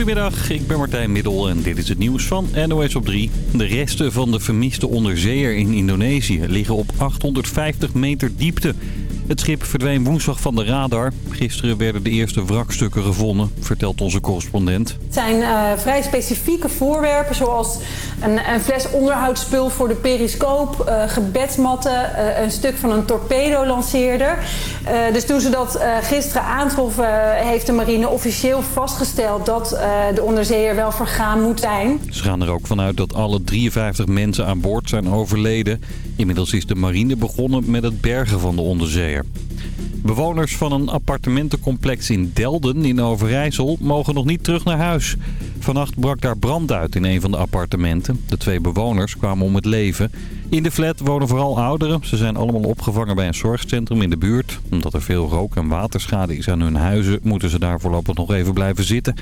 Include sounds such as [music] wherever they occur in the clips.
Goedemiddag, ik ben Martijn Middel en dit is het nieuws van NOS op 3. De resten van de vermiste onderzeeër in Indonesië liggen op 850 meter diepte. Het schip verdween woensdag van de radar. Gisteren werden de eerste wrakstukken gevonden, vertelt onze correspondent. Het zijn uh, vrij specifieke voorwerpen, zoals een, een, fles onderhoudsspul voor de periscoop, uh, gebedsmatten, uh, een stuk van een torpedolanceerder. dus toen ze dat gisteren aantroffen, heeft de marine officieel vastgesteld dat de onderzeeër wel vergaan moet zijn. Ze gaan er ook vanuit dat alle 53 mensen aan boord zijn overleden. Inmiddels is de marine begonnen met het bergen van de onderzeeër. Bewoners van een appartementencomplex in Delden in Overijssel mogen nog niet terug naar huis. Vannacht brak daar brand uit in een van de appartementen. De twee bewoners kwamen om het leven. In de flat wonen vooral ouderen. Ze zijn allemaal opgevangen bij een zorgcentrum in de buurt. Omdat er veel rook- en waterschade is aan hun huizen... moeten ze daar voorlopig nog even blijven zitten.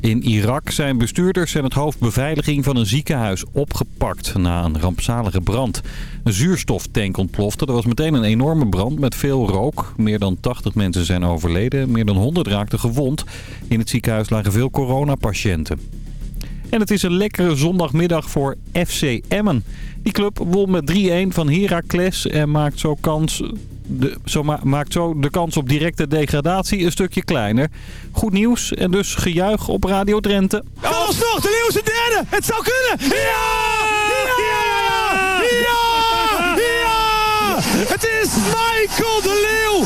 In Irak zijn bestuurders en het hoofdbeveiliging van een ziekenhuis opgepakt na een rampzalige brand. Een zuurstoftank ontplofte. Er was meteen een enorme brand met veel rook. Meer dan 80 mensen zijn overleden. Meer dan 100 raakten gewond. In het ziekenhuis lagen veel coronapatiënten. En het is een lekkere zondagmiddag voor FC Emmen. Die club won met 3-1 van Heracles en maakt zo kans de, zo ma maakt zo de kans op directe degradatie een stukje kleiner. Goed nieuws en dus gejuich op Radio Drenthe. Alsnog, de Leeuwse derde! Het zou kunnen! Ja! Ja! Ja! [laughs] Het is Michael de Leeuw!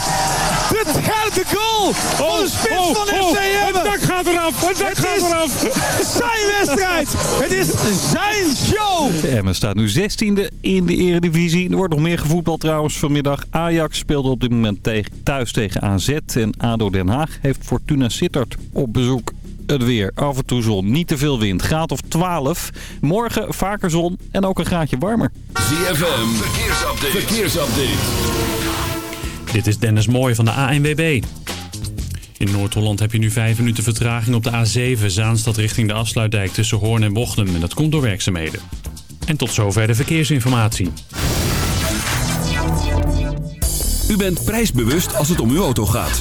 De derde goal van de spits oh, van oh, FC Emmen! Het dak gaat eraf! Het dak Het gaat is eraf! zijn wedstrijd! Het is zijn show! Emmen staat nu 16e in de eredivisie. Er wordt nog meer gevoetbald trouwens vanmiddag. Ajax speelde op dit moment thuis tegen AZ. En ADO Den Haag heeft Fortuna Sittard op bezoek. Het weer, af en toe zon, niet te veel wind, graad of 12. Morgen vaker zon en ook een graadje warmer. ZFM, verkeersupdate. verkeersupdate. Dit is Dennis Mooij van de ANWB. In Noord-Holland heb je nu 5 minuten vertraging op de A7 Zaanstad richting de afsluitdijk tussen Hoorn en Bochum. En dat komt door werkzaamheden. En tot zover de verkeersinformatie. U bent prijsbewust als het om uw auto gaat.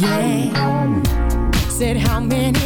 yeah. Said how many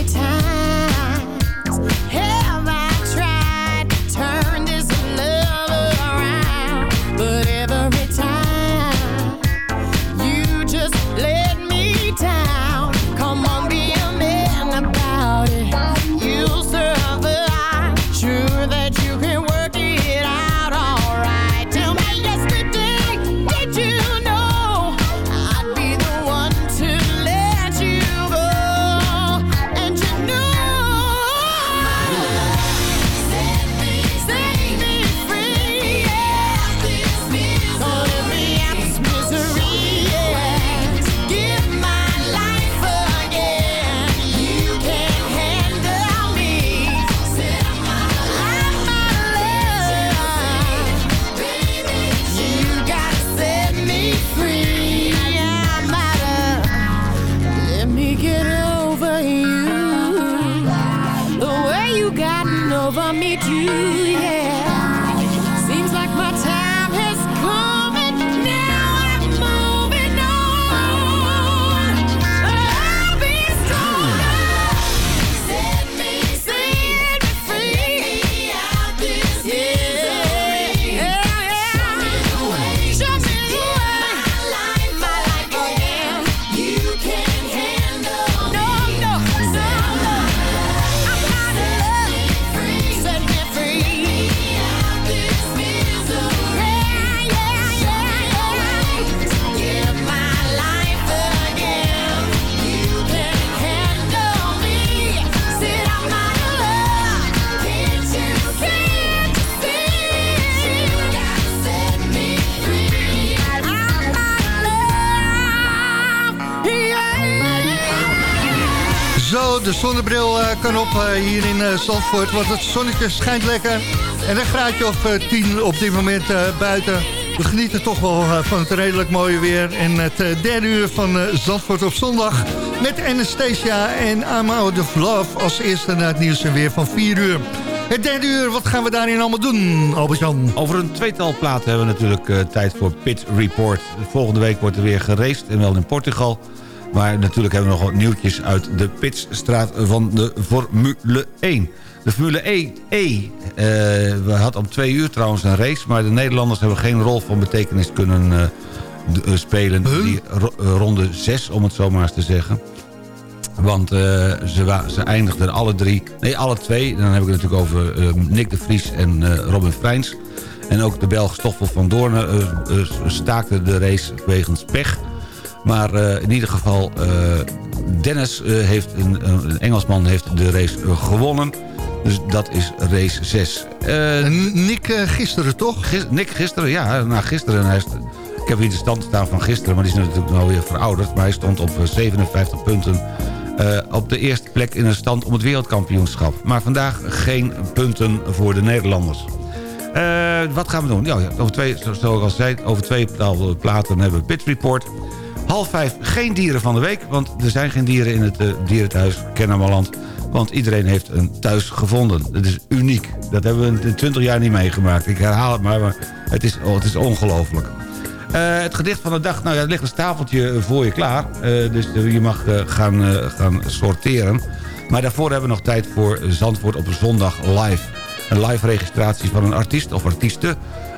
de zonnebril eh, kan op eh, hier in eh, Zandvoort, want het zonnetje schijnt lekker. En een graadje of eh, 10 op dit moment buiten. We genieten toch wel van het redelijk mooie weer. En het derde uur van Zandvoort op zondag. Met Anastasia en I'm Out of Love als eerste naar het nieuws en weer van 4 uur. Het derde uur, wat gaan we daarin allemaal doen, Albert-Jan? Over een tweetal platen hebben we natuurlijk tijd voor Pit Report. Volgende week wordt er weer geraced en wel in Portugal. Maar natuurlijk hebben we nog wat nieuwtjes uit de Pitstraat van de Formule 1. De Formule E, e eh, we hadden om twee uur trouwens een race... maar de Nederlanders hebben geen rol van betekenis kunnen eh, eh, spelen. Die ro- eh, ronde 6, om het zo maar eens te zeggen. Want ze, ze eindigden alle drie, nee alle twee. Dan heb ik het natuurlijk over Nick de Vries en Robin Freins. En ook de Belg Stoffel van Doornen eh, staakte de race wegens pech. Maar eh, in ieder geval, eh, Dennis eh, heeft, een, een Engelsman heeft de race gewonnen. Dus dat is race 6. Eh, Nick gisteren toch? Gis- Nick gisteren, ja, na gisteren. Hij ik heb hier de stand staan van gisteren, maar die is natuurlijk nou weer verouderd. Maar hij stond op eh, 57 punten op de eerste plek in de stand om het wereldkampioenschap. Maar vandaag geen punten voor de Nederlanders. Wat gaan we doen? Ja, over twee, zo- zoals ik al zei, over twee pla- platen hebben we Pit Report. Half vijf, geen dieren van de week, want er zijn geen dieren in het eh, dierenthuis Kennemerland. Want iedereen heeft een thuis gevonden. Dat is uniek. Dat hebben we in 20 jaar niet meegemaakt. Ik herhaal het maar, maar het is, oh, het is ongelooflijk. Eh, het gedicht van de dag, nou ja, er ligt een stapeltje voor je klaar. Eh, dus je mag gaan, gaan sorteren. Maar daarvoor hebben we nog tijd voor Zandvoort op zondag live. Een live registratie van een artiest of artieste...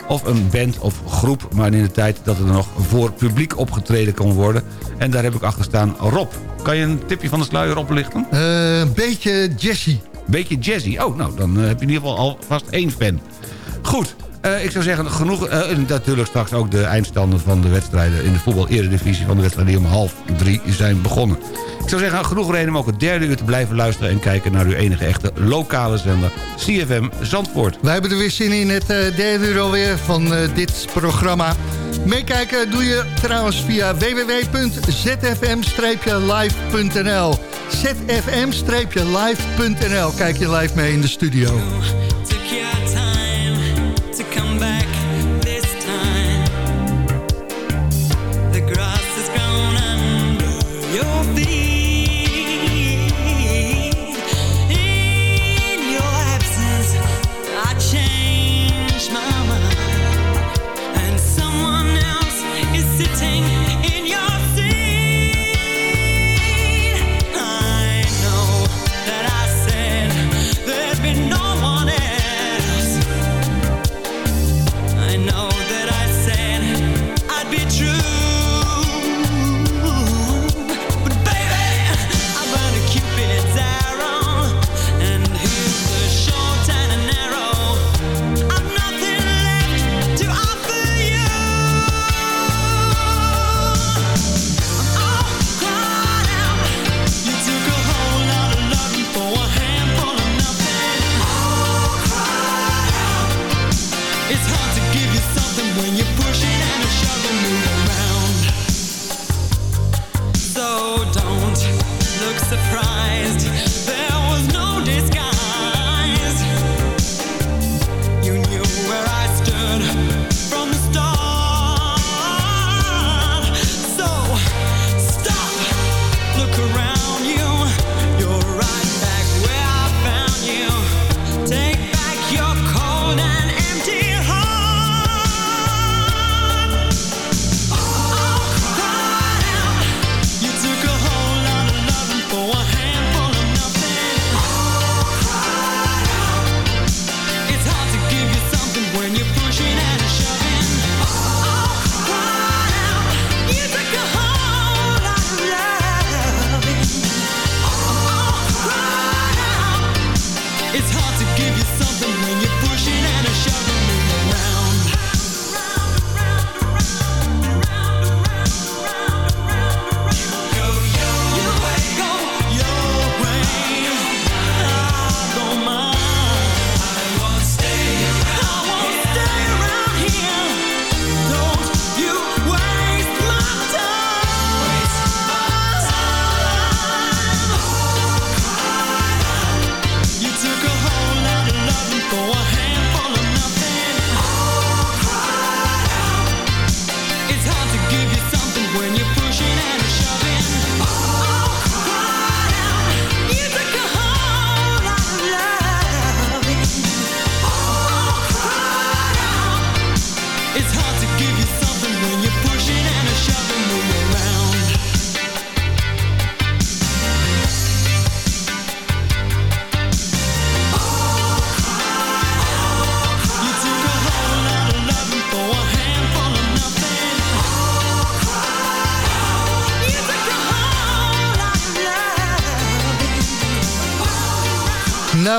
of een band of groep, maar in de tijd dat er nog voor publiek opgetreden kan worden. En daar heb ik achter staan Rob. Kan je een tipje van de sluier oplichten? Eh, een beetje Jessie. Beetje jazzy. Oh, nou, dan eh, heb je in ieder geval alvast één fan. Goed, ik zou zeggen, genoeg... eh, en natuurlijk straks ook de eindstanden van de wedstrijden... in de voetbal-eredivisie van de wedstrijden die om half drie zijn begonnen. Ik zou zeggen, genoeg reden om ook het derde uur te blijven luisteren... en kijken naar uw enige echte lokale zender, CFM Zandvoort. Wij hebben er weer zin in het eh, derde uur alweer van eh, dit programma. Meekijken doe je trouwens via www.zfm-live.nl zfm-live.nl Kijk je live mee in de studio. It's hard to give you something when you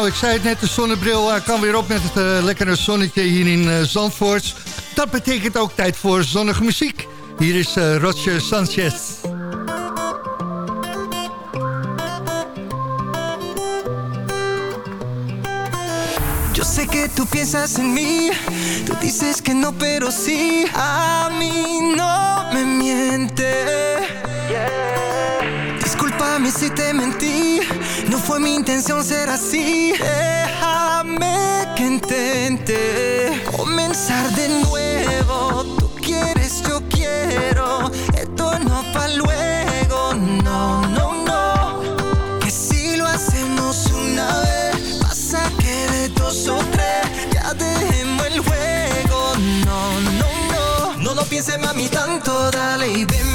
Nou, ik zei het net, de zonnebril eh, kan weer op met het eh, lekkere zonnetje hier in eh, Zandvoort. Dat betekent ook tijd voor zonnige muziek. Hier is eh Roger Sanchez. Yo sé que tú piensas en mí, tú dices que no, pero sí, a mí no me miente. Discúlpame si te mentí, fue mi intención ser así. Déjame que intente comenzar de nuevo. Tú quieres, yo quiero, esto no pa' luego, no, no, no. Que si lo hacemos una vez, pasa que de dos o tres ya dejemos el juego. No, no, no. No lo pienses, mami, tanto, dale y ven,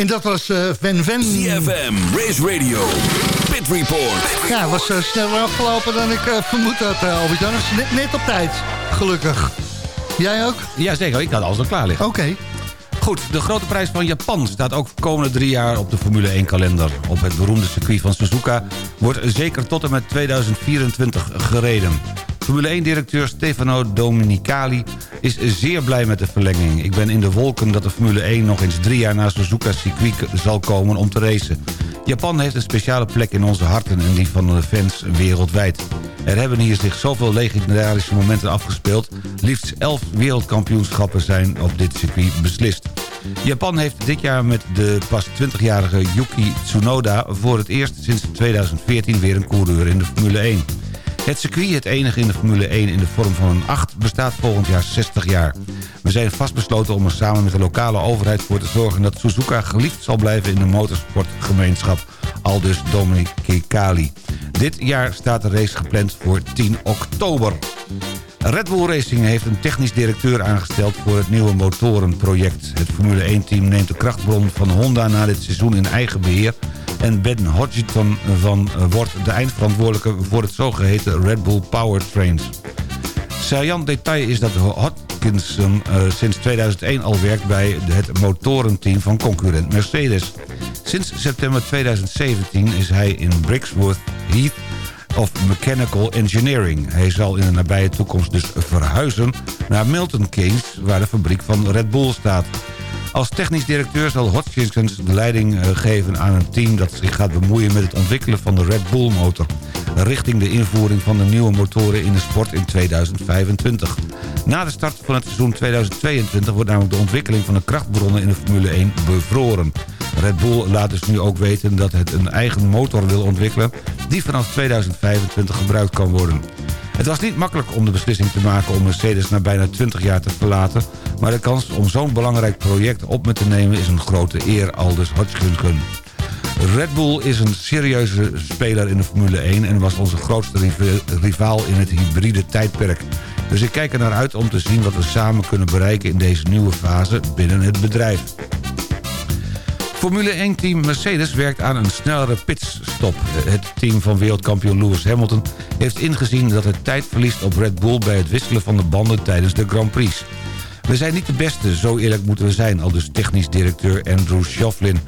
En dat was eh Ven Ven. CFM, Race Radio, Pit Report. Ja, het was eh, sneller afgelopen dan ik eh, vermoed had, uh, Albert-Jan. Het is Net, net op tijd, gelukkig. Jij ook? Jazeker, ik had alles al klaar liggen. Oké. Goed, de grote prijs van Japan staat ook de komende drie jaar op de Formule 1 kalender. Op het beroemde circuit van Suzuka wordt zeker tot en met 2024 gereden. Formule 1-directeur Stefano Dominicali is zeer blij met de verlenging. Ik ben in de wolken dat de Formule 1 nog eens drie jaar na Suzuka circuit zal komen om te racen. Japan heeft een speciale plek in onze harten en die van de fans wereldwijd. Er hebben hier zich zoveel legendarische momenten afgespeeld. Liefst 11 wereldkampioenschappen zijn op dit circuit beslist. Japan heeft dit jaar met de pas 20-jarige Yuki Tsunoda... voor het eerst sinds 2014 weer een coureur in de Formule 1. Het circuit, het enige in de Formule 1 in de vorm van een 8... bestaat volgend jaar 60 jaar. We zijn vastbesloten om er samen met de lokale overheid voor te zorgen... dat Suzuka geliefd zal blijven in de motorsportgemeenschap. Aldus Dominic Kali. Dit jaar staat de race gepland voor 10 oktober. Red Bull Racing heeft een technisch directeur aangesteld voor het nieuwe motorenproject. Het Formule 1-team neemt de krachtbron van Honda na dit seizoen in eigen beheer... en Ben Hodgson van, eh, wordt de eindverantwoordelijke voor het zogeheten Red Bull Powertrains. Saillant detail is dat Hodgkinson eh, sinds 2001 al werkt bij het motorenteam van concurrent Mercedes. Sinds september 2017 is hij in Brixworth Heath of Mechanical Engineering. Hij zal in de nabije toekomst dus verhuizen naar Milton Keynes... waar de fabriek van Red Bull staat. Als technisch directeur zal Hodgkinson de leiding eh, geven aan een team... dat zich gaat bemoeien met het ontwikkelen van de Red Bull motor... richting de invoering van de nieuwe motoren in de sport in 2025. Na de start van het seizoen 2022 wordt namelijk de ontwikkeling van de krachtbronnen in de Formule 1 bevroren. Red Bull laat dus nu ook weten dat het een eigen motor wil ontwikkelen... die vanaf 2025 gebruikt kan worden. Het was niet makkelijk om de beslissing te maken om Mercedes na bijna 20 jaar te verlaten... maar de kans om zo'n belangrijk project op me te nemen is een grote eer, aldus Hodgkinson. Red Bull is een serieuze speler in de Formule 1... en was onze grootste riva- rivaal in het hybride tijdperk. Dus ik kijk er naar uit om te zien wat we samen kunnen bereiken in deze nieuwe fase binnen het bedrijf. Formule 1-team Mercedes werkt aan een snellere pitstop. Het team van wereldkampioen Lewis Hamilton heeft ingezien dat het tijd verliest op Red Bull... bij het wisselen van de banden tijdens de Grand Prix. We zijn niet de beste, zo eerlijk moeten we zijn... al dus technisch directeur Andrew Shovlin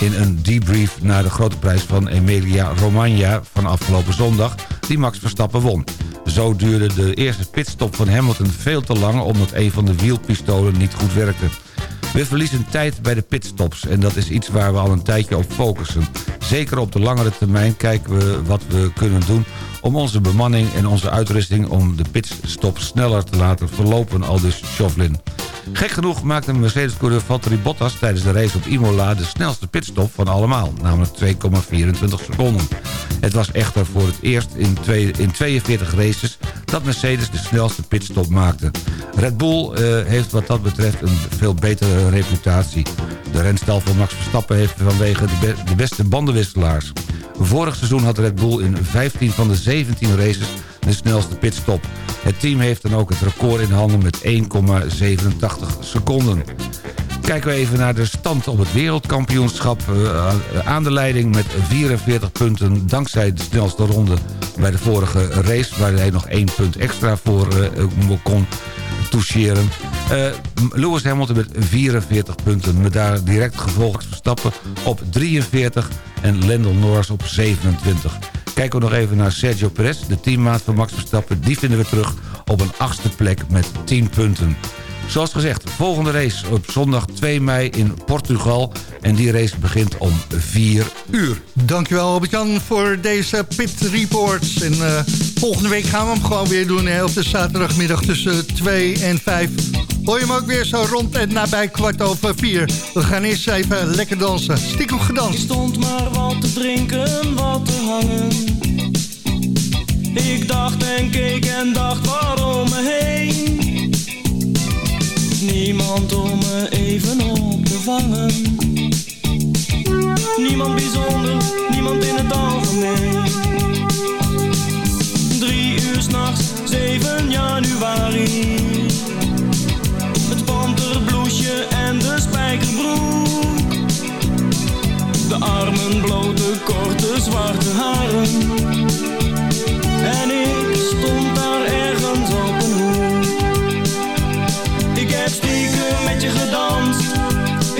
in een debrief... na de grote prijs van Emilia Romagna van afgelopen zondag... die Max Verstappen won. Zo duurde de eerste pitstop van Hamilton veel te lang... omdat een van de wielpistolen niet goed werkte. We verliezen tijd bij de pitstops en dat is iets waar we al een tijdje op focussen. Zeker op de langere termijn kijken we wat we kunnen doen om onze bemanning en onze uitrusting om de pitstop sneller te laten verlopen, aldus Chauvelin. Gek genoeg maakte Mercedes-coureur Valtteri Bottas tijdens de race op Imola de snelste pitstop van allemaal, namelijk 2,24 seconden. Het was echter voor het eerst in, twee, in 42 races dat Mercedes de snelste pitstop maakte. Red Bull eh, heeft wat dat betreft een veel betere reputatie. De renstal van Max Verstappen heeft vanwege de, be- de beste bandenwisselaars. Vorig seizoen had Red Bull in 15 van de 17 races de snelste pitstop. Het team heeft dan ook het record in handen met 1,87 seconden. Kijken we even naar de stand op het wereldkampioenschap. Eh, aan de leiding met 44 punten dankzij de snelste ronde bij de vorige race... waar hij nog één punt extra voor eh, kon toucheren. Eh, Lewis Hamilton met 44 punten. Met daar direct gevolgd Verstappen op 43 en Lando Norris op 27. Kijken we nog even naar Sergio Perez, de teammaat van Max Verstappen. Die vinden we terug op een achtste plek met 10 punten. Zoals gezegd, volgende race op zondag 2 mei in Portugal. En die race begint om 4 uur. Dankjewel Albert-Jan voor deze Pit Reports. En eh, volgende week gaan we hem gewoon weer doen. Hè, op de zaterdagmiddag tussen 2 en 5. Hoor je hem ook weer zo rond en nabij kwart over 4. We gaan eerst even lekker dansen. Stiekem gedanst. Ik stond maar wat te drinken, wat te hangen. Ik dacht en keek en dacht waarom Niemand om me even op te vangen. Niemand bijzonder, niemand in het algemeen. Drie uur s'nachts, 7 januari. Het panterbloesje en de spijkerbroek. De armen blote, korte, zwarte haren.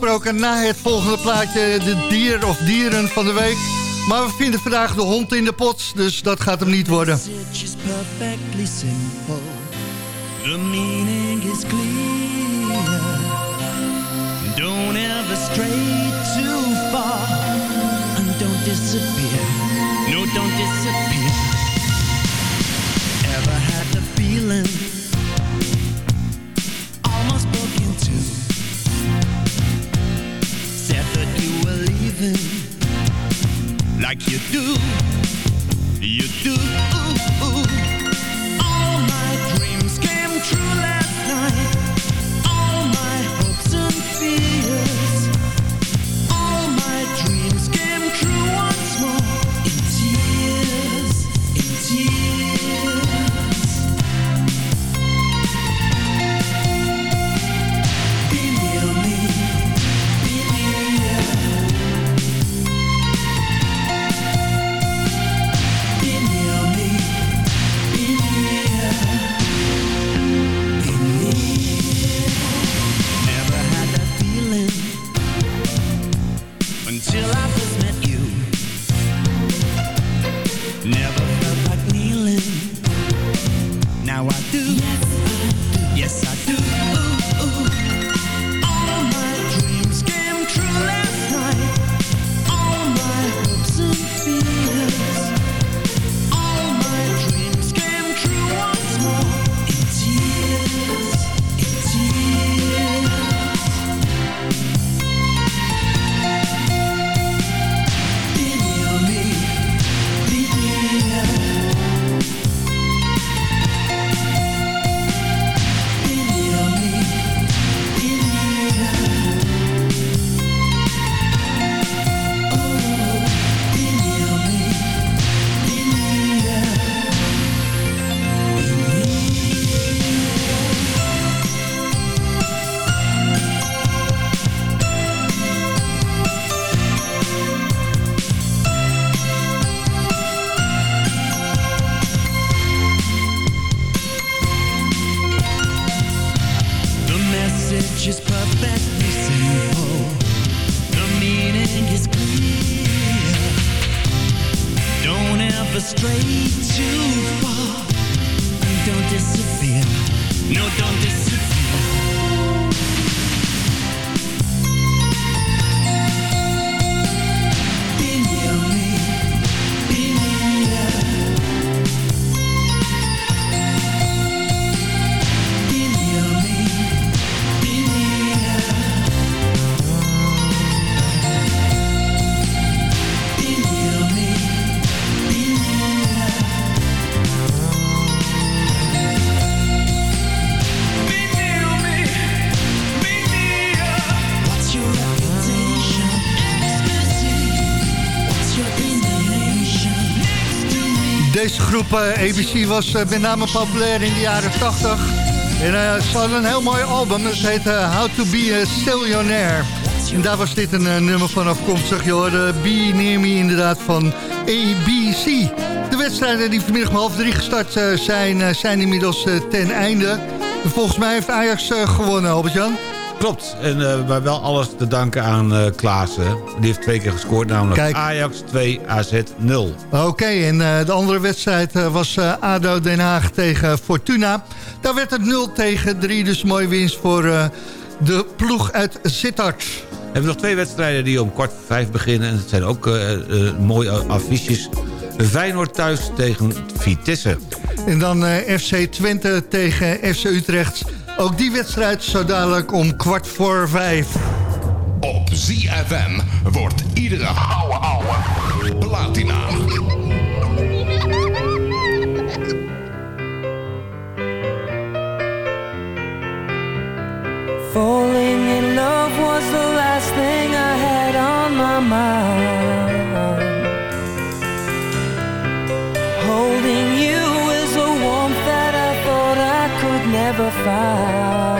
Gesproken na het volgende plaatje de dier of dieren van de week. Maar we vinden vandaag de hond in de pot, dus dat gaat hem niet worden. is clear. Don't ever stray too far. And don't disappear. No, don't. Is clear. Don't ever stray too far. Don't disappear. No, don't disappear. Eh, ABC was eh, met name populair in de jaren 80. En eh, ze hadden een heel mooi album, dat heet How to be a Stillionaire. En daar was dit een nummer van afkomstig. Je hoorde Be Near Me inderdaad van ABC. De wedstrijden die vanmiddag om half drie gestart zijn, zijn inmiddels ten einde. En volgens mij heeft Ajax gewonnen, Albert-Jan. Klopt, en, eh, maar wel alles te danken aan eh Klaassen. Die heeft twee keer gescoord, namelijk Kijk. Ajax 2, AZ 0. Oké, en eh, de andere wedstrijd was ADO Den Haag tegen Fortuna. Daar werd het 0 tegen 3, dus mooie winst voor de ploeg uit Sittard. We hebben nog twee wedstrijden die om kwart voor vijf beginnen. En het zijn ook mooie affiches. Feyenoord thuis tegen Vitesse. En dan FC Twente tegen FC Utrecht. Ook die wedstrijd zo dadelijk om kwart voor vijf. Op ZFM wordt iedere ouwe ouwe platina. Falling in love was the last thing I had on my mind. Never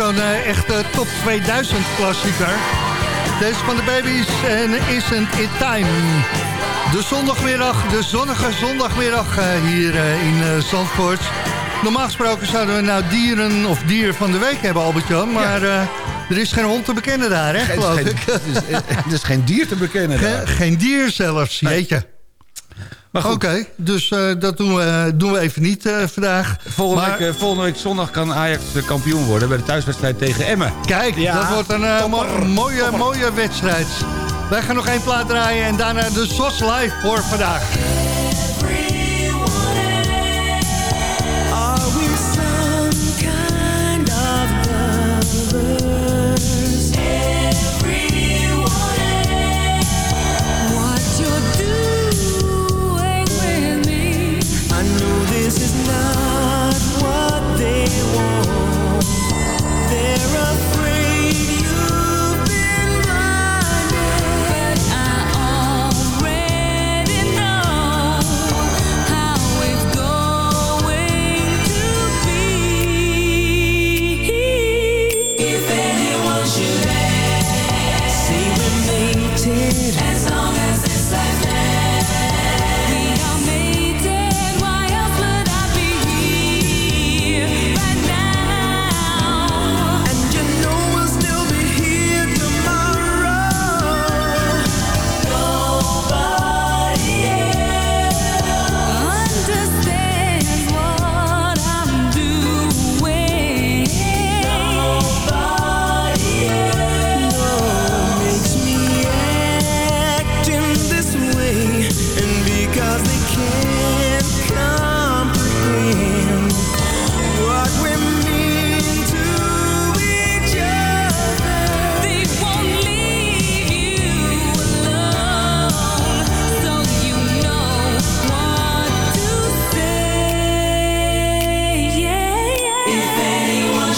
zo'n eh, echte top 2000 klassieker. Deze van de baby's en Isn't It Time. De zondagmiddag, de zonnige zondagmiddag eh, hier eh, in eh, Zandvoort. Normaal gesproken zouden we nou dieren of dier van de week hebben, Albert-Jan. Maar eh, er is geen hond te bekennen daar, hè, geloof geen- ik. [laughs] Er is geen dier te bekennen Ge- daar. geen dier zelfs, jeetje. Maar goed. Oké, dus eh, dat doen we, doen we even niet eh, vandaag. Volgende, Maar- week, eh, volgende week zondag kan Ajax eh, kampioen worden... bij de thuiswedstrijd tegen Emmen. Kijk, Ja, dat wordt een eh, topper, mooie, topper. mooie wedstrijd. Wij gaan nog één plaat draaien en daarna de SOS Live voor vandaag.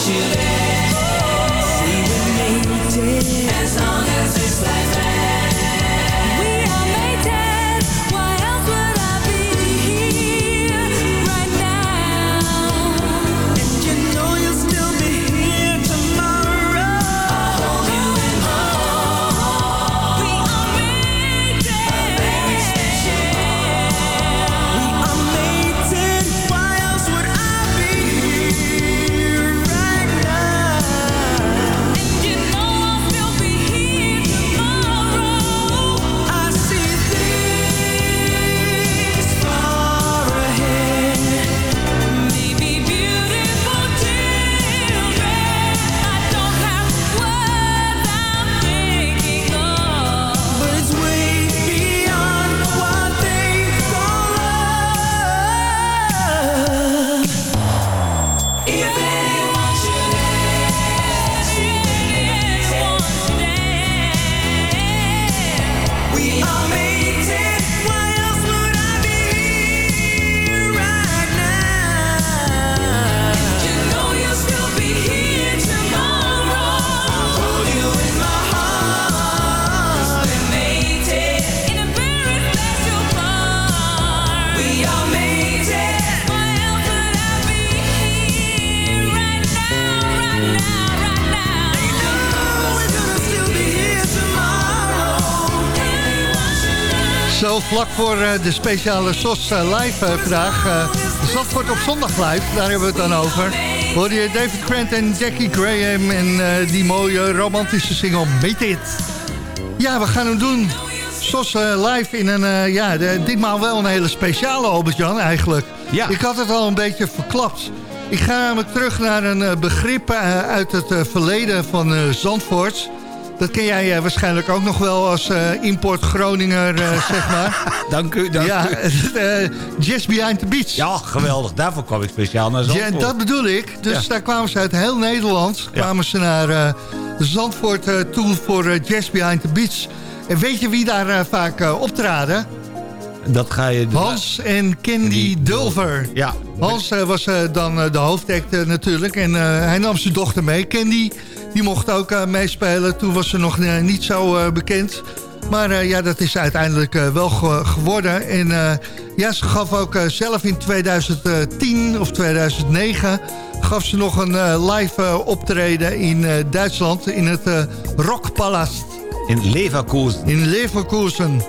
you voor eh, de speciale SOS eh, live eh, vandaag. Zandvoort op zondag live, daar hebben we het dan over. Hoor je David Grant en Jackie Graham en die mooie romantische single Meet It. Ja, we gaan hem doen. SOS live in een, ja, ditmaal wel een hele speciale Albert-Jan eigenlijk. Ja. Ik had het al een beetje verklapt. Ik ga namelijk terug naar een begrip uit het verleden van Zandvoort. Dat ken jij eh, waarschijnlijk ook nog wel als eh, import Groninger, eh, [laughs] zeg maar. Dank u, dank ja, u. [laughs] Just Behind the Beach. Ja, geweldig. Daarvoor kwam ik speciaal naar Ja, Zandvoort. dat bedoel ik. Dus Ja. daar kwamen ze uit heel Nederland. Kwamen ze naar Zandvoort toe voor Jazz Behind the Beach. En weet je wie daar vaak optraden? Dat ga je... Hans en Candy Dulver. Ja. Hans was dan de hoofdact natuurlijk. En hij nam zijn dochter mee. Candy, die mocht ook eh, meespelen. Toen was ze nog eh, niet zo eh, bekend. Maar ja, dat is uiteindelijk wel ge- geworden. En ja, ze gaf ook zelf in 2010 of 2009... gaf ze nog een live optreden in Duitsland... in het Rockpalast. In Leverkusen. In Leverkusen.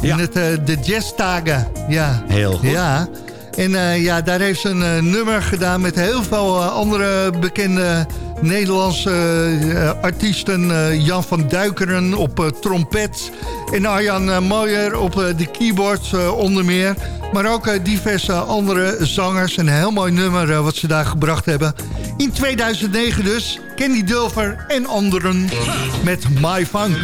Ja. In het, de jazztagen. Ja. Heel goed. Ja. En ja, daar heeft ze een nummer gedaan met heel veel andere bekende Nederlandse eh, artiesten. Eh, Jan van Duikeren op eh, trompet. En Arjan Mooijer op de keyboard onder meer. Maar ook diverse andere zangers. Een heel mooi nummer wat ze daar gebracht hebben. In 2009 dus. Kenny Dulver en anderen met My Funk.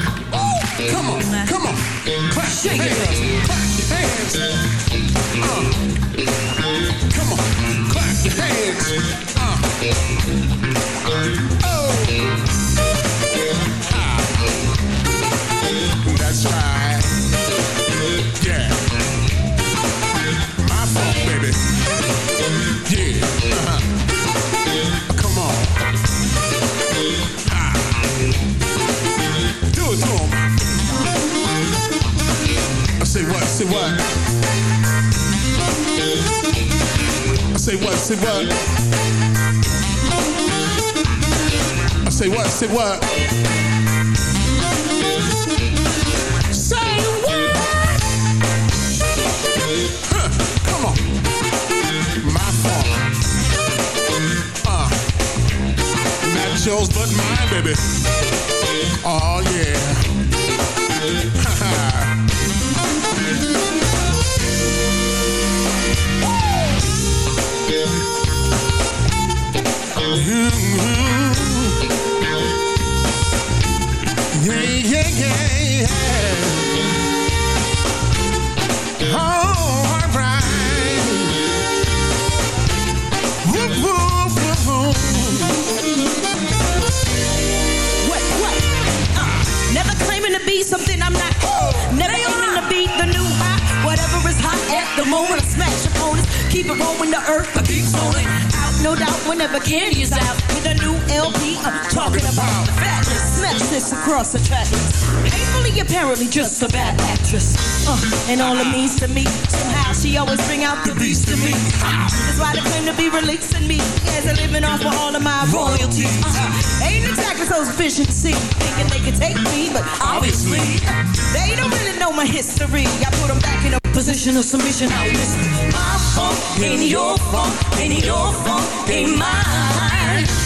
Uh. Say what, say what? Say what, say what? Say what. Say what? Huh, come on. My fault. Uh, not yours but mine, baby. Oh yeah. [laughs] Ha ha. Keep it rolling the earth, I keep rolling. Out, no doubt, whenever candy is out. With a new LP, I'm talking about the fatness. Smash this across the track. Painfully, apparently, just a bad actress. Uh, and all it means to me, somehow she always bring out the beast in me. That's why they claim to be releasing me. As a living off of all of my royalties. Uh, ain't exactly so see. Thinking they can take me, but obviously, they don't really know my history. I put them back in a position of submission. Now listen, my fault ain't your fault, ain't your fault, ain't mine.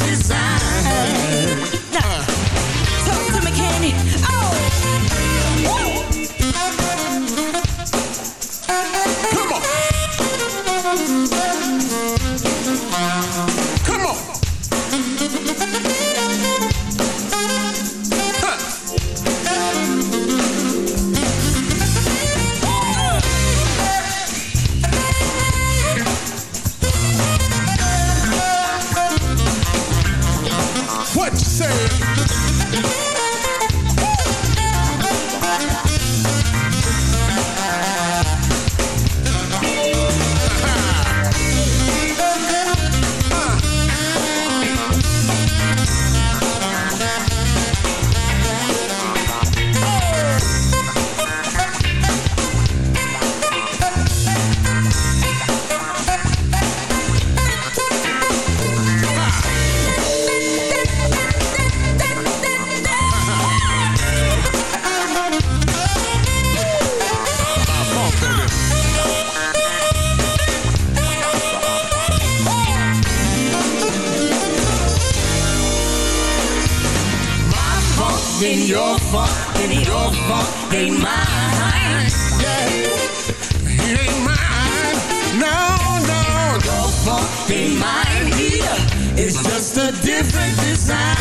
It's just a different design.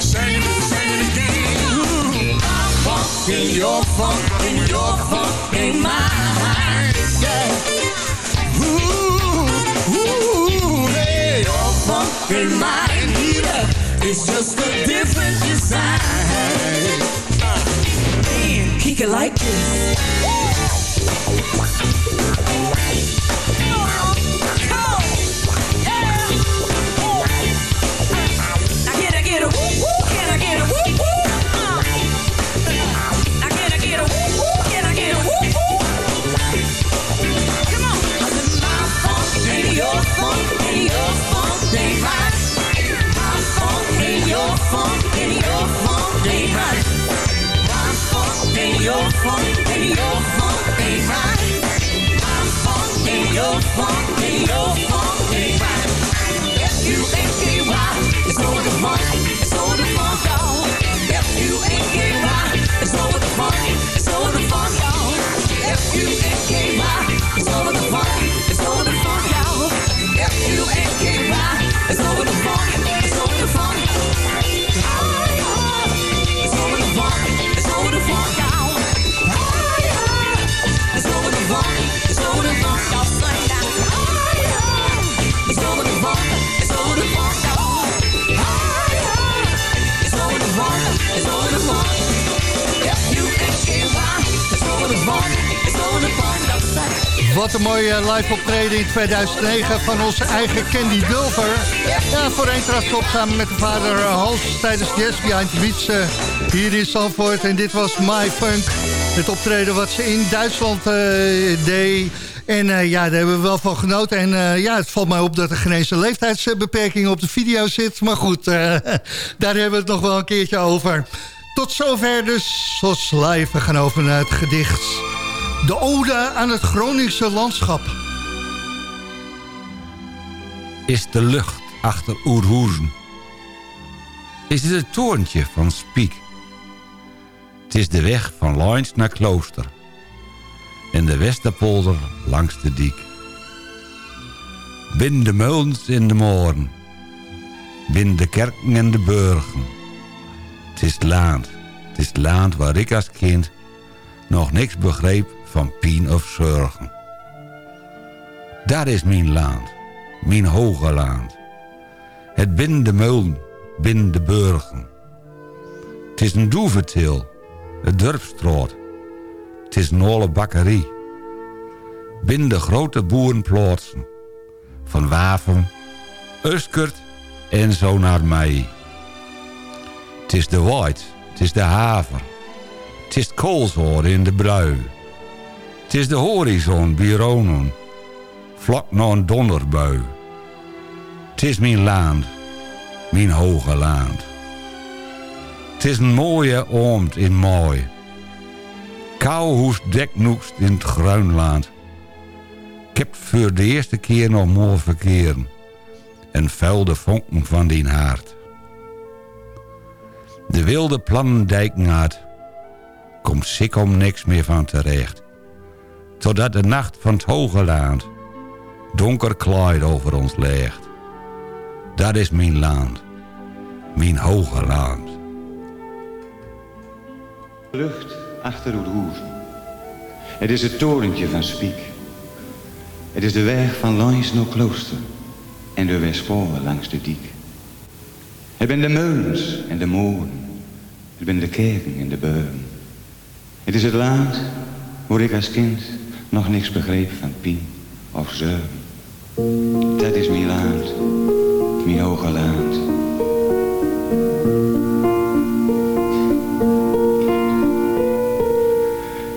Sing it again. Funk ain't your funk, and your funk ain't mine. Yeah. Ooh, ooh, hey, your funk ain't mine either. It's just a different design. Uh, man, kick it like this. Now your funk, ain't your funk, ain't mine. My funk ain't your funk, ain't your funk, ain't mine. F-U-N-K-Y, it's over the funk, it's over the funk, y'all. F-U-N-K-Y, it's over the funk, it's over the funk, y'all. F-U-N-K-Y, it's over the Wat een mooie live optreden in 2009 van onze eigen Candy Dulver. Ja, voor een trast op samen met de vader eh, Hans tijdens Yes Behind the Beats eh, hier in. En dit was My Funk, het optreden wat ze in Duitsland eh, deed. En ja, daar hebben we wel van genoten. En ja, het valt mij op dat er geen eens een leeftijdsbeperking op de video zit. Maar goed, [laughs] daar hebben we het nog wel een keertje over. Tot zover dus, zoals live. We gaan over naar het gedicht. De ode aan het Groningse landschap. Is de lucht achter Oerhoezen. Is het het torentje van Spiek. Het is de weg van Loins naar Klooster. En de Westerpolder langs de diek. Binnen de meulens in de moren. Binnen de kerken en de burgen. Het is land. Het is land waar ik als kind nog niks begreep van pien of zorgen. Daar is mijn land, mijn hoge land. Het binnen de meulen, binnen de burgen. Het is een doeventil, het dorpstroot. Het is een olle bakkerie. Binnen de grote boerenplootsen. Van Waven, Uskert en zo naar mij. Het is de waait, het is de haver. Het is in de brui. Het is de horizon bij Ronen, vlak na een donderbui. Het is mijn land, mijn hoge land. Het is een mooie oomd in mooi. Kouwhoes deknoekst in het Gruinland. Ik heb voor de eerste keer nog mooi verkeren. En vuil de vonken van die haard. De wilde plannen dijken. Komt sik om niks meer van terecht. Totdat de nacht van het hoge land donker klaait over ons leegt. Dat is mijn land, mijn hoge land. Lucht achter het hoeven. Het is het torentje van Spiek. Het is de weg van naar Klooster en de Westpolen langs de diek. Het zijn de meulens en de molen. Het zijn de kerken en de beuren. Het is het land waar ik als kind nog niks begreep van pien of zeuren. Dat is mijn land, mijn hoge land.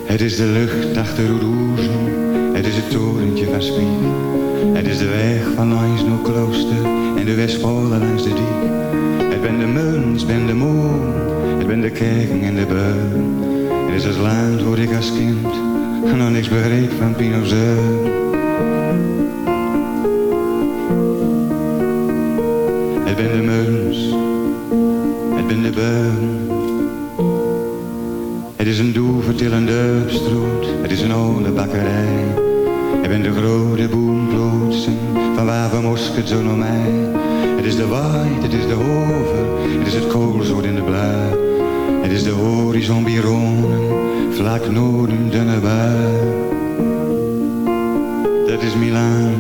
Het is de lucht achter het hoezen, het is het torentje van Spiek. Het is de weg van langs naar klooster en de Westpolen langs de diek. Het ben de meulens, ben de molen, het ben de kerken en de beuren. Het is het land waar ik als kind nog niks begreep van Pino Zeun. Het ben de meulens, het ben de buigen. Het is een doevertillende stroot, het is een oude bakkerij. Ik ben de grote boomplotsen, van waar we mosket zo naar mij. Het is de waait, het is de hoven, het is het koolzoot in de blauw. Is de horizon bironen, vlak noorden dunne bui. Dat is Milaans,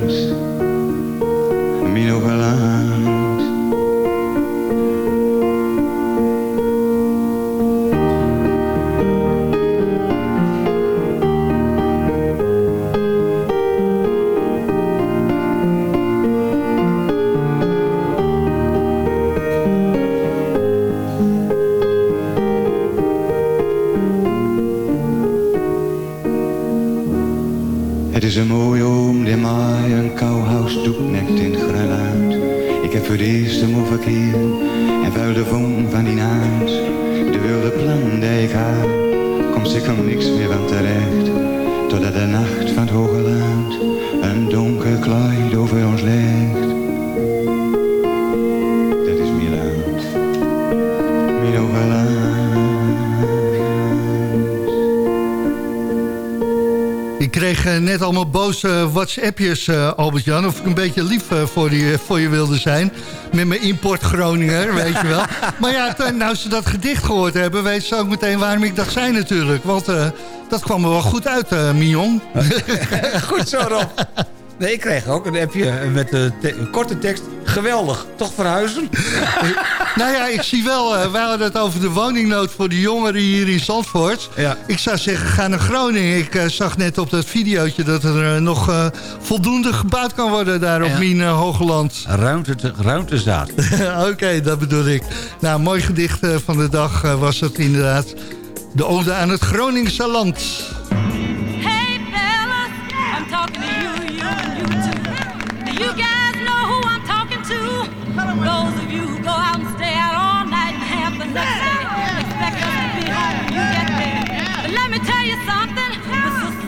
Het is een mooie oom die mij een kouhuisdoek nekt in Granaat. Ik heb voor het eerst hem verkeerd en vuil de vonk van die naad. De wilde plan die ik had, komt zeker niks meer van terecht. Totdat de nacht van het hoge land een donker kleid over ons legt. Ik kreeg net allemaal boze WhatsAppjes, eh, Albert-Jan. Of ik een beetje lief eh, voor, die, eh, voor je wilde zijn. Met mijn import Groninger, [laughs] weet je wel. Maar ja, toen- nou ze dat gedicht gehoord hebben... weet ze ook meteen waarom ik dat zei natuurlijk. Want dat kwam er wel goed uit, Mignon. [laughs] Goed zo, Rob. Nee, ik kreeg ook een appje met te- een korte tekst. Geweldig, toch verhuizen? [laughs] nou ja, ik zie wel, eh wij hadden het over de woningnood voor de jongeren hier in Zandvoort. Ja. Ik zou zeggen, ga naar Groningen. Ik eh, zag net op dat videootje dat er eh, nog voldoende gebouwd kan worden daar op. Mien uh, Hogeland. Ruimte, te- ruimtezaad. [laughs] Oké, dat bedoel ik. Nou, mooi gedicht van de dag was het inderdaad. De ode aan het Groningse land.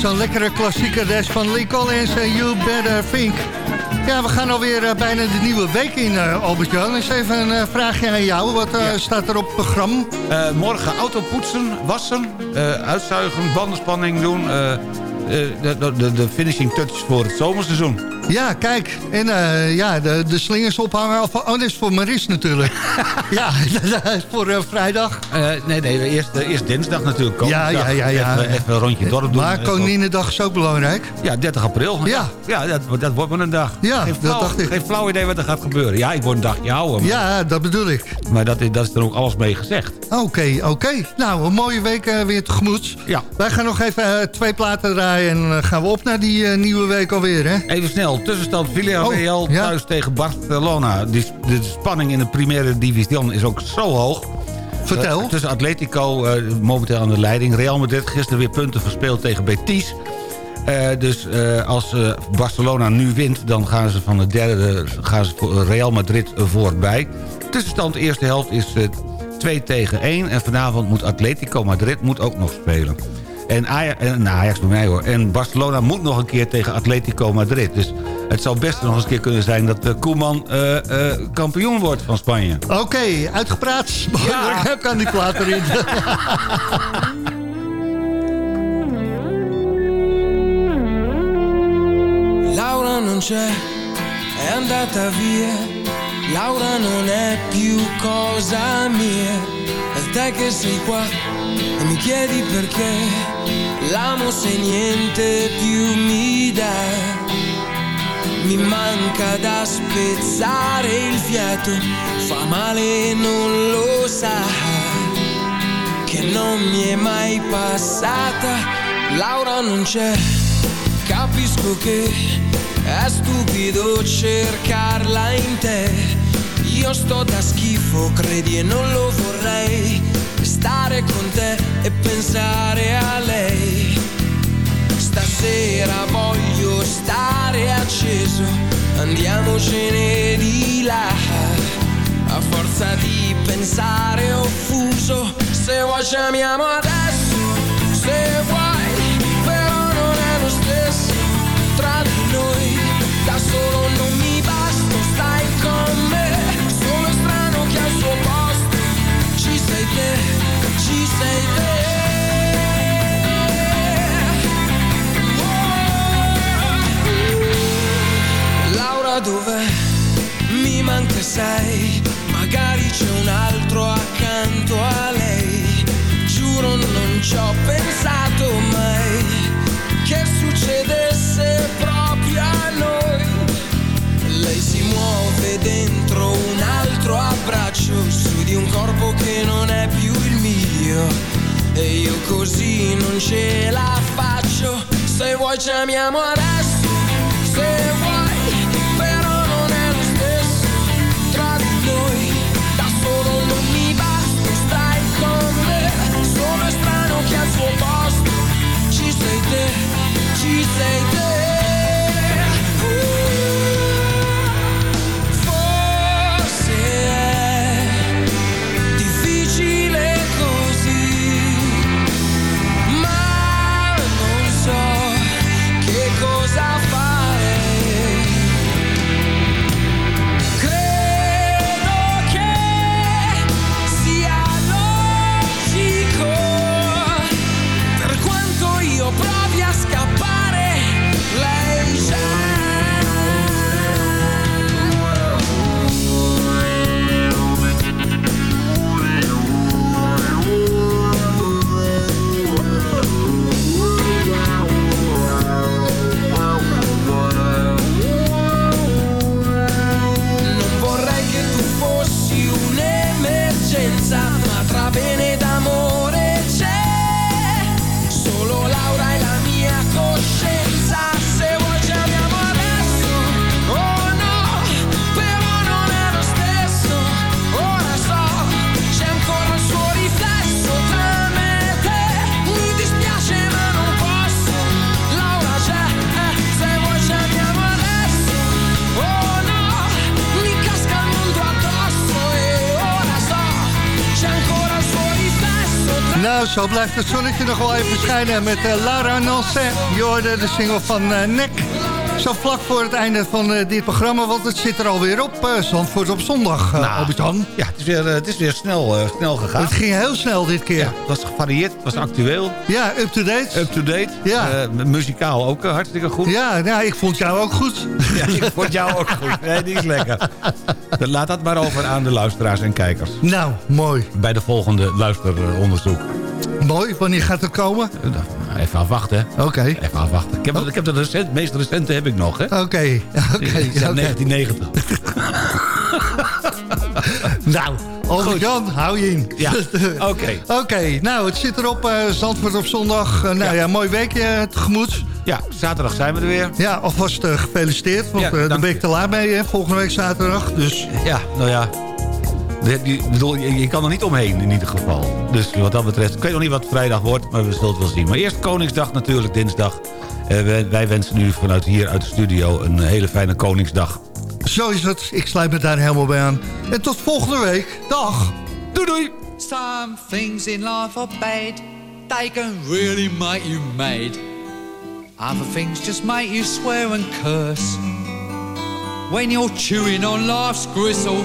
Zo'n lekkere klassieker des van Lee Collins en You Better Think. Ja, we gaan alweer eh, bijna de nieuwe week in, eh, Albert-Jan. Eens even een eh, vraagje aan jou. Wat staat er op het programma? Morgen auto poetsen, wassen, uitzuigen, bandenspanning doen. de, de, de, de finishing touches voor het zomerseizoen. Ja, kijk. En eh, ja, de, de slingers ophangen. Of, oh, dat is voor Maris natuurlijk. [laughs] ja, [laughs] dat is voor eh, vrijdag. Eh, nee, nee, eerst, eerst dinsdag natuurlijk. Ja, ja, ja, ja. Even, even een rondje dorp doen. Maar Koninginnedag is ook belangrijk. Ja, 30 april. Ja. Ja, dat, dat wordt maar een dag. Ja, geen dat flauw, dacht ik. Geen flauw idee wat er gaat gebeuren. Ja, ik word een dagje ouder. Maar, Ja, dat bedoel ik. maar dat, is, dat is er ook alles mee gezegd. Oké, oké. Nou, een mooie week weer tegemoet. Ja. Wij gaan nog even twee platen draaien en dan gaan we op naar die nieuwe week alweer, hè? Even snel, tussenstand Villarreal Oh, ja. thuis tegen Barcelona. Die, de spanning in de Primera Division is ook zo hoog. Vertel. Eh, tussen Atletico, eh, momenteel aan de leiding. Real Madrid gisteren weer punten verspeeld tegen Betis. Eh, dus als Barcelona nu wint, dan gaan ze van de derde gaan ze voor Real Madrid voorbij. Tussenstand eerste helft is eh 2 tegen 1. En vanavond moet Atletico Madrid moet ook nog spelen. En Ajax, en Ajax bij mij hoor. En Barcelona moet nog een keer tegen Atletico Madrid. Dus het zou best nog eens een keer kunnen zijn dat uh, Koeman eh, eh, kampioen wordt van Spanje. Oké, uitgepraat. Ja. Ik heb aan die plaat erin. [laughs] Laura non c'è, è andata via. Laura non è più cosa mia. Te che sei qua e mi chiedi perché. L'amo se niente più mi dà. Mi manca da spezzare il fiato, fa male e non lo sa. Che non mi è mai passata. Laura non c'è Capisco che è stupido cercarla in te. Io sto da schifo, credi e non lo vorrei. Stare con te e pensare a lei. Stasera voglio stare acceso, andiamocene di là. A forza di pensare offuso, se vuoi ci amiamo adesso, se vuoi, Laura dov'è? Mi manca sei, magari c'è un altro accanto a lei. Giuro non ci ho pensato mai che succedesse proprio a noi. Lei si muove dentro un altro abbraccio su di un corpo che non è più il mio. E io così non ce la faccio. Se vuoi ci amiamo adesso, se vuoi, zo blijft het zonnetje nog wel even schijnen met eh, Lara Nansen. Je de single van eh Nek. Zo vlak voor het einde van eh, dit programma, want het zit er alweer op. eh Zandvoort op zondag, Nou. Ja, het is weer, het is weer snel, snel gegaan. Het ging heel snel dit keer. Ja, het was gevarieerd, het was actueel. Ja, up-to-date. Up-to-date. Ja. Muzikaal ook hartstikke goed. Ja, nou, ik vond jou ook goed. [laughs] Ja, ik vond jou ook goed. Nee, die is lekker. Dan Laat dat maar over aan de luisteraars en kijkers. Nou, mooi. Bij de volgende luisteronderzoek. Mooi, wanneer gaat het komen? Even afwachten. Oké. Even afwachten. Ik heb, ik heb de recent, meest recente heb ik nog, hè? Oké, uit oké. 1990. [laughs] Nou, Albert-Jan, hou je in. Ja, [laughs] oké. Oké, nou, het zit erop. eh Zandvoort op zondag. Eh, nou ja, mooi weekje tegemoet. Ja, zaterdag zijn we er weer. Ja, alvast eh, gefeliciteerd, want Ja, eh, daar ben ik te laat mee, hè, volgende week zaterdag. Dus Ja, nou ja. De- die- ik bedoel, je, je kan er niet omheen in ieder geval. Dus wat dat betreft, ik weet nog niet wat vrijdag wordt, maar we zullen het wel zien. Maar eerst Koningsdag natuurlijk, dinsdag. Eh, wij, wij wensen u vanuit hier uit de studio een hele fijne Koningsdag. zo is het. Ik sluit me daar helemaal bij aan. En tot volgende week. Dag. Doei doei. Some things in life are bad. They can really make you mad. Other things just make you swear and curse. When you're chewing on life's gristle,